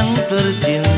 yang tercinta.